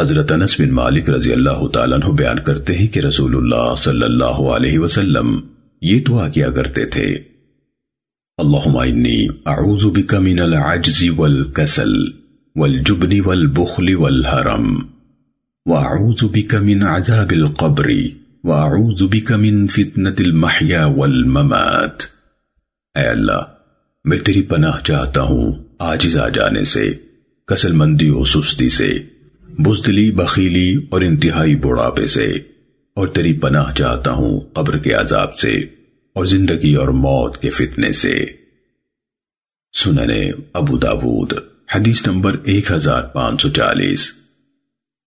حضرت انس بن مالک رضی اللہ تعالیٰ عنہ بیان کرتے ہیں کہ رسول اللہ صلی اللہ علیہ وسلم یہ دعا کیا کرتے تھے۔ اللہم انی اعوذ بک من العجز والکسل والجبن والبخل والحرم واعوذ بک من عذاب القبر واعوذ بک من فتنة المحیا والممات۔ اے اللہ، میں تیری پناہ چاہتا ہوں آجز آ جانے سے، کسل مندی و سستی سے۔ بزدلی، بخیلی اور انتہائی بڑھاپے سے اور تیری پناہ چاہتا ہوں قبر کے عذاب سے اور زندگی اور موت کے فتنے سے۔ سننے ابو داود، حدیث نمبر ایک ہزار پانچ سو چالیس۔